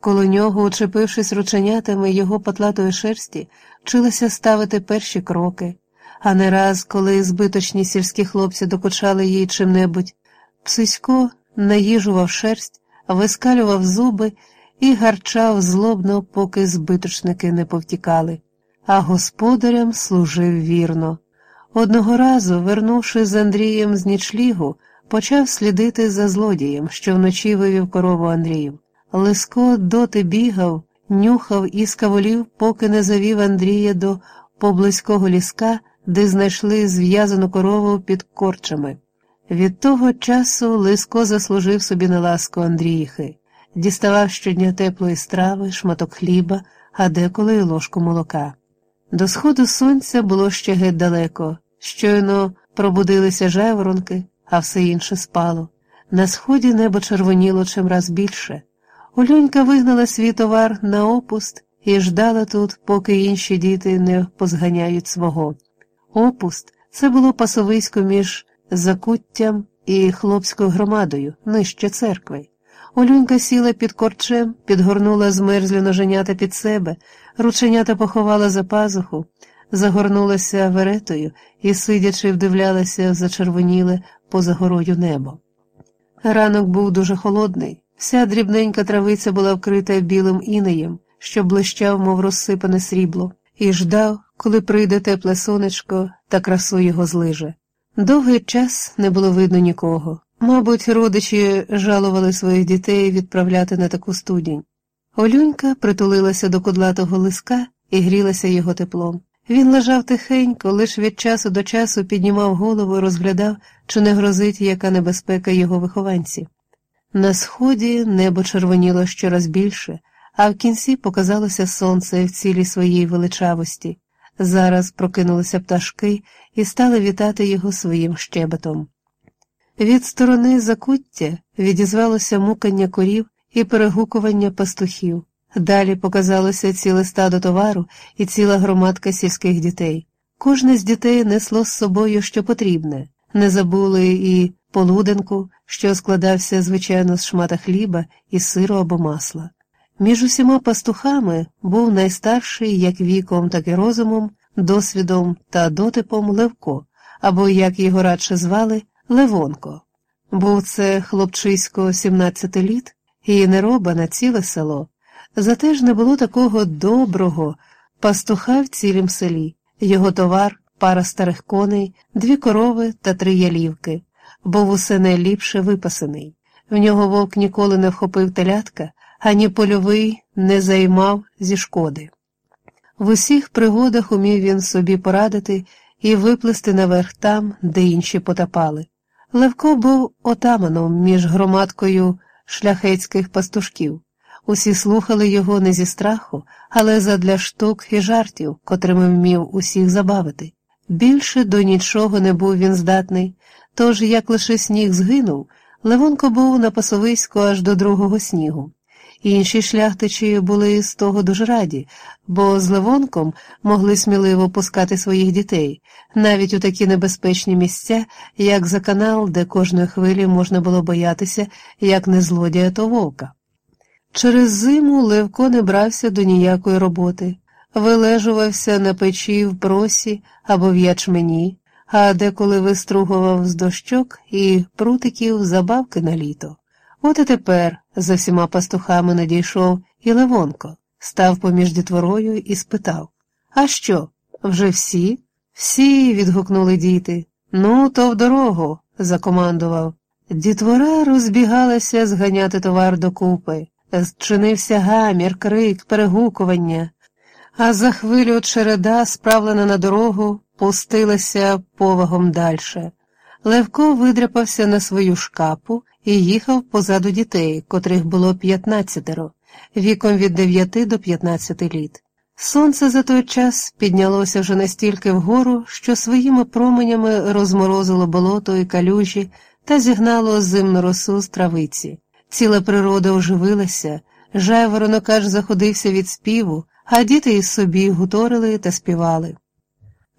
Коло нього, учепившись рученятами його потлатої шерсті, вчилася ставити перші кроки, а не раз, коли збиточні сільські хлопці докучали їй чим-небудь, псисько наїжував шерсть, вискалював зуби і гарчав злобно, поки збиточники не повтікали, а господарям служив вірно. Одного разу, вернувши з Андрієм з нічлігу, почав слідити за злодієм, що вночі вивів корову Андріїв. Лиско доти бігав, нюхав і скаволів, поки не завів Андрія до поблизького ліска, де знайшли зв'язану корову під корчами. Від того часу Лиско заслужив собі на ласку Андріїхи, діставав щодня теплої страви, шматок хліба, а деколи й ложку молока. До сходу сонця було ще геть далеко, щойно пробудилися жайворонки, а все інше спало. На сході небо червоніло чимраз більше. Ульонька вигнала свій товар на опуст і ждала тут, поки інші діти не позганяють свого. Опуст це було пасовисько між закуттям і хлопською громадою, нижче церкви. Олюнька сіла під корчем, підгорнула змерзлі ноженята під себе, рученята поховала за пазуху, загорнулася веретою і, сидячи, вдивлялася в зачервоніле поза горою небо. Ранок був дуже холодний, вся дрібненька травиця була вкрита білим інеєм, що блищав, мов розсипане срібло, і ждав, коли прийде тепле сонечко та красу його злиже. Довгий час не було видно нікого. Мабуть, родичі жалували своїх дітей відправляти на таку студінь. Олюнька притулилася до кудлатого лиска і грілася його теплом. Він лежав тихенько, лиш від часу до часу піднімав голову і розглядав, чи не грозить яка небезпека його вихованці. На сході небо червоніло щораз більше, а в кінці показалося сонце в цілій своїй величавості. Зараз прокинулися пташки і стали вітати його своїм щебетом. Від сторони закуття відізвалося мукання корів і перегукування пастухів. Далі показалося ціле стадо товару і ціла громадка сільських дітей. Кожне з дітей несло з собою що потрібне, не забули і полуденку, що складався, звичайно, з шмата хліба і сиру або масла. Між усіма пастухами був найстарший як віком, так і розумом, досвідом та дотипом Левко, або, як його радше звали, Левонко. Був це хлопчисько 17 літ і не роба на ціле село. Зате ж не було такого доброго пастуха в цілім селі, його товар, пара старих коней, дві корови та три ялівки, був усе найліпше випасений. В нього вовк ніколи не вхопив телятка, ані польовий не займав зі шкоди. В усіх пригодах умів він собі порадити і виплисти наверх там, де інші потапали. Левко був отаманом між громадкою шляхетських пастушків. Усі слухали його не зі страху, але задля штук і жартів, котрими вмів усіх забавити. Більше до нічого не був він здатний, тож, як лише сніг згинув, Левонко був на пасовиську аж до другого снігу. Інші шляхтичі були з того дуже раді, бо з Левонком могли сміливо пускати своїх дітей, навіть у такі небезпечні місця, як за канал, де кожної хвилі можна було боятися, як не злодія, то вовка. Через зиму Левко не брався до ніякої роботи, вилежувався на печі в просі або в ячмені, а деколи вистругував з дощок і прутиків забавки на літо. От і тепер за всіма пастухами надійшов і Левонко, став поміж дітворою і спитав А що, вже всі? Всі. відгукнули діти. Ну, то в дорогу, закомандував. Дітвора розбігалася зганяти товар докупи. Зчинився гамір, крик, перегукування, а за хвилю череда, справлена на дорогу, пустилася повагом дальше. Левко видряпався на свою шкапу і їхав позаду дітей, котрих було п'ятнадцятеро, віком від дев'яти до п'ятнадцяти літ. Сонце за той час піднялося вже настільки вгору, що своїми променями розморозило болото і калюжі та зігнало зимну росу з травиці. Ціла природа оживилася, жайворонок аж заходився від співу, а діти із собі гуторили та співали.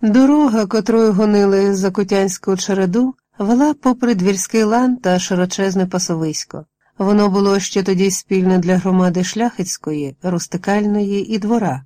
Дорога, котрою гонили за Кутянську череду, вела попри двірський лан та широчезне пасовисько. Воно було ще тоді спільне для громади шляхетської, рустикальної і двора.